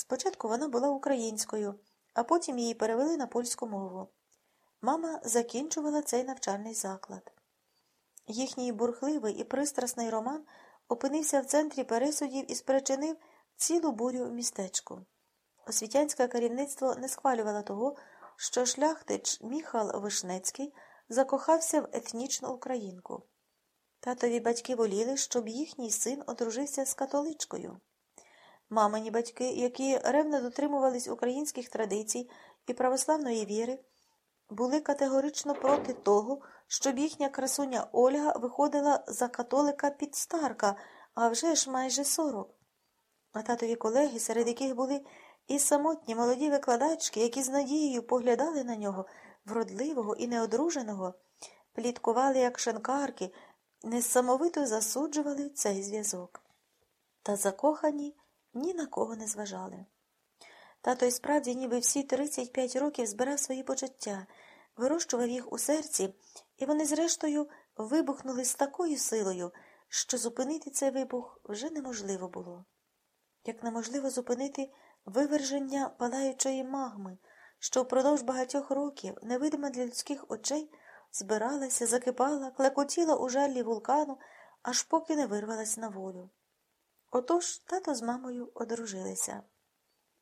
Спочатку вона була українською, а потім її перевели на польську мову. Мама закінчувала цей навчальний заклад. Їхній бурхливий і пристрасний роман опинився в центрі пересудів і спричинив цілу бурю в містечку. Освітянське керівництво не схвалювало того, що шляхтич Міхал Вишнецький закохався в етнічну українку. Татові батьки воліли, щоб їхній син одружився з католичкою. Мамині батьки, які ревно дотримувались українських традицій і православної віри, були категорично проти того, щоб їхня красуня Ольга виходила за католика підстарка, а вже ж майже сорок. А татові колеги, серед яких були і самотні молоді викладачки, які з надією поглядали на нього, вродливого і неодруженого, пліткували, як шанкарки, несамовито засуджували цей зв'язок. Та закохані ні на кого не зважали. Тато й справді, ніби всі 35 років збирав свої почуття, вирощував їх у серці, і вони, зрештою, вибухнули з такою силою, що зупинити цей вибух вже неможливо було. Як неможливо зупинити виверження палаючої магми, що впродовж багатьох років, невидима для людських очей, збиралася, закипала, клекотіла у жарлі вулкану, аж поки не вирвалась на волю. Отож тато з мамою одружилися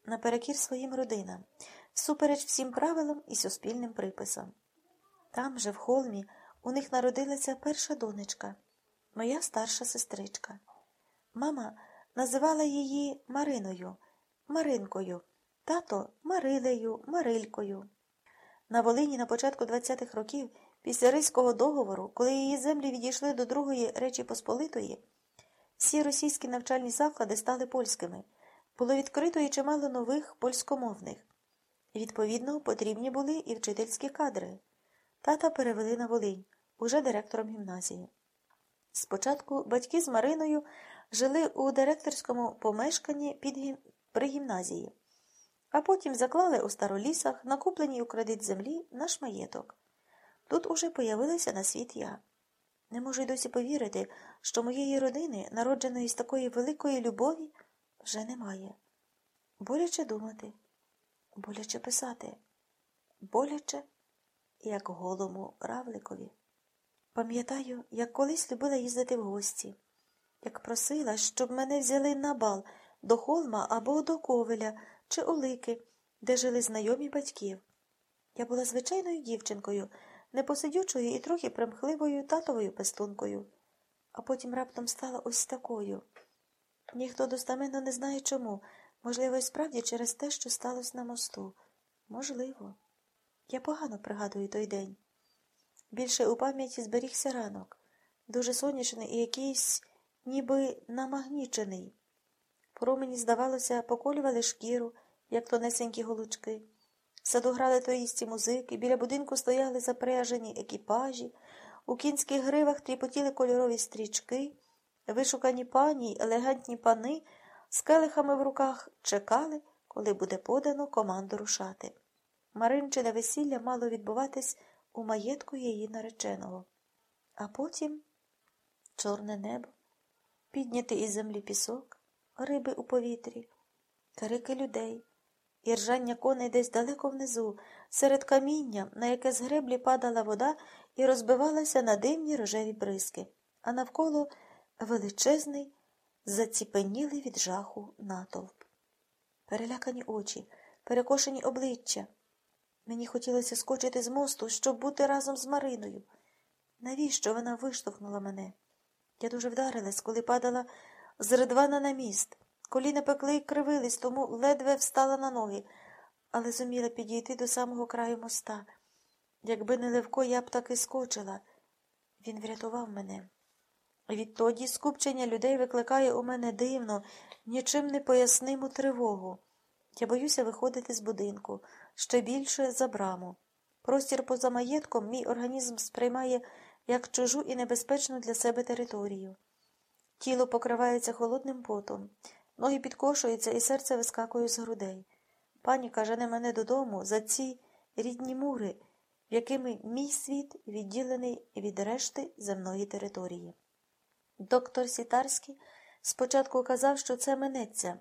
наперекір своїм родинам, всупереч всім правилам і суспільним приписам. Там же, в холмі, у них народилася перша донечка, моя старша сестричка. Мама називала її Мариною, Маринкою, тато Марилею, Марилькою. На Волині на початку 20-х років, після Ризького договору, коли її землі відійшли до Другої Речі Посполитої, всі російські навчальні заклади стали польськими. Було відкрито і чимало нових польськомовних. Відповідно, потрібні були і вчительські кадри. Тата перевели на Волинь, уже директором гімназії. Спочатку батьки з Мариною жили у директорському помешканні під гім... при гімназії, а потім заклали у старолісах, накупленій у кредит землі, наш маєток. Тут уже появилася на світ я. Не можу й досі повірити, що моєї родини, народженої з такої великої любові, вже немає. Боляче думати, боляче писати, боляче, як голому равликові. Пам'ятаю, як колись любила їздити в гості, як просила, щоб мене взяли на бал до холма або до ковеля чи Олики, де жили знайомі батьків. Я була звичайною дівчинкою, непосидючою і трохи примхливою татовою пестункою, а потім раптом стала ось такою. Ніхто достаменно не знає чому. Можливо, і справді через те, що сталося на мосту. Можливо. Я погано пригадую той день. Більше у пам'яті зберігся ранок, дуже сонячний і якийсь ніби намагнічений. Промені, здавалося, поколювали шкіру, як тонесенькі голучки. В саду грали тоїсті музики, біля будинку стояли запряжені екіпажі, у кінських гривах тріпотіли кольорові стрічки. Вишукані пані й елегантні пани з келихами в руках чекали, коли буде подано команду рушати. Маринчине весілля мало відбуватись у маєтку її нареченого. А потім чорне небо, піднятий із землі пісок, риби у повітрі, крики людей, і ржання коней десь далеко внизу, серед каміння, на яке з греблі падала вода і розбивалася на димні рожеві бризки, а навколо величезний, заціпенілий від жаху натовп. Перелякані очі, перекошені обличчя. Мені хотілося скочити з мосту, щоб бути разом з Мариною. Навіщо вона виштовхнула мене? Я дуже вдарилась, коли падала з ридвана на міст. Коліна пекли й кривились, тому ледве встала на ноги, але зуміла підійти до самого краю моста. Якби не Левко, я б таки скочила. Він врятував мене. Відтоді скупчення людей викликає у мене дивно, нічим не поясниму тривогу. Я боюся виходити з будинку, ще більше за браму. Простір поза маєтком мій організм сприймає як чужу і небезпечну для себе територію. Тіло покривається холодним потом, ноги підкошуються і серце вискакує з грудей. Паніка жене мене додому за ці рідні мури, якими мій світ відділений від решти земної території. Доктор Сітарський спочатку казав, що це минеться,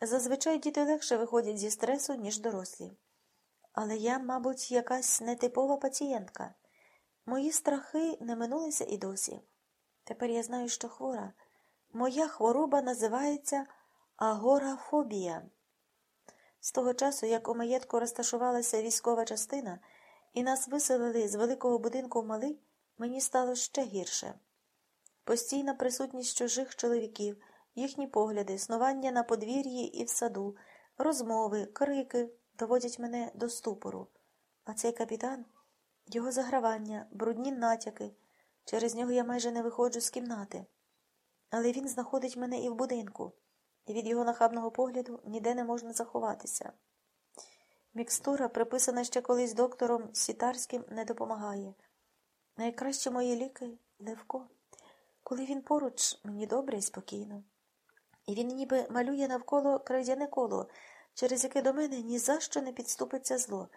Зазвичай діти легше виходять зі стресу, ніж дорослі. Але я, мабуть, якась нетипова пацієнтка. Мої страхи не минулися і досі. Тепер я знаю, що хвора. Моя хвороба називається агорафобія. З того часу, як у маєтку розташувалася військова частина, і нас виселили з великого будинку в малий, мені стало ще гірше. Постійна присутність чужих чоловіків, їхні погляди, снування на подвір'ї і в саду, розмови, крики доводять мене до ступору. А цей капітан, його загравання, брудні натяки, через нього я майже не виходжу з кімнати. Але він знаходить мене і в будинку, і від його нахабного погляду ніде не можна заховатися. Мікстура, приписана ще колись доктором Сітарським, не допомагає. Найкращі мої ліки Левко. Коли він поруч, мені добре і спокійно. І він ніби малює навколо крайдяне коло, через яке до мене ні за що не підступиться зло.